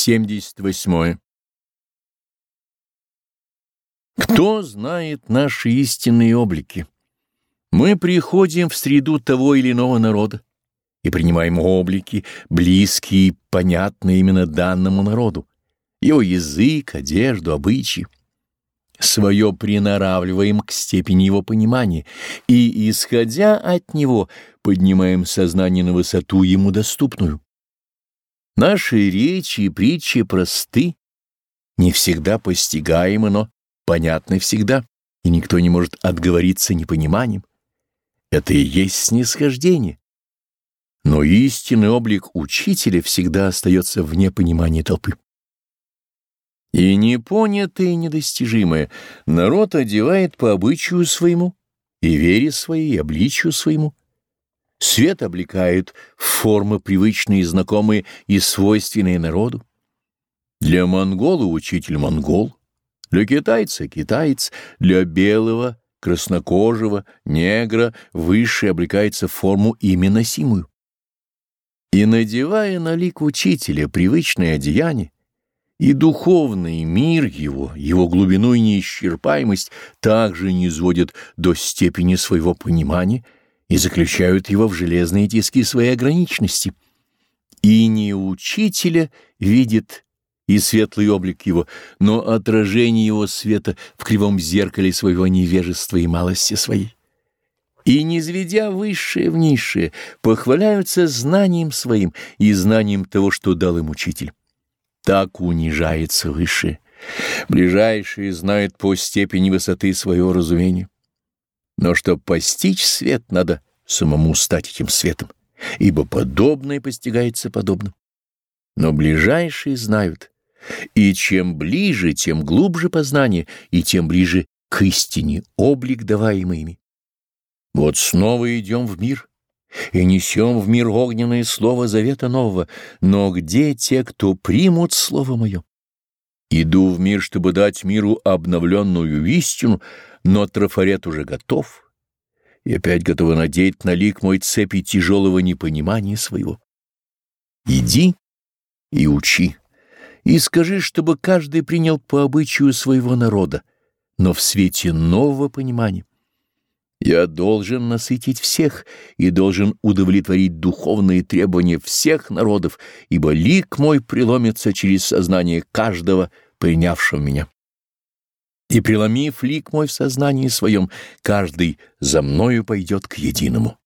78. Кто знает наши истинные облики? Мы приходим в среду того или иного народа и принимаем облики, близкие и понятные именно данному народу, его язык, одежду, обычаи. Свое приноравливаем к степени его понимания и, исходя от него, поднимаем сознание на высоту ему доступную. Наши речи и притчи просты, не всегда постигаемы, но понятны всегда, и никто не может отговориться непониманием. Это и есть снисхождение. Но истинный облик учителя всегда остается вне понимания толпы. И непонятое и недостижимое народ одевает по обычаю своему, и вере своей, и обличию своему. Свет облекает формы привычные, знакомые и свойственные народу. Для монгола учитель монгол, для китайца китаец, для белого, краснокожего, негра высший облекается форму ими носимую. И надевая на лик учителя привычное одеяние, и духовный мир его, его глубину и неисчерпаемость также не изводят до степени своего понимания — и заключают его в железные тиски своей ограниченности. И не учителя видит и светлый облик его, но отражение его света в кривом зеркале своего невежества и малости своей. И, низведя высшее в низшее, похваляются знанием своим и знанием того, что дал им учитель. Так унижается высшее. Ближайшие знают по степени высоты своего разумения. Но чтобы постичь свет, надо самому стать этим светом, ибо подобное постигается подобным. Но ближайшие знают, и чем ближе, тем глубже познание, и тем ближе к истине облик, даваемый ими. Вот снова идем в мир и несем в мир огненное слово завета нового, но где те, кто примут слово мое? Иду в мир, чтобы дать миру обновленную истину, но трафарет уже готов, и опять готова надеть на лик мой цепи тяжелого непонимания своего. Иди и учи, и скажи, чтобы каждый принял по обычаю своего народа, но в свете нового понимания. Я должен насытить всех и должен удовлетворить духовные требования всех народов, ибо лик мой преломится через сознание каждого, принявшего меня и, преломив лик мой в сознании своем, каждый за мною пойдет к единому.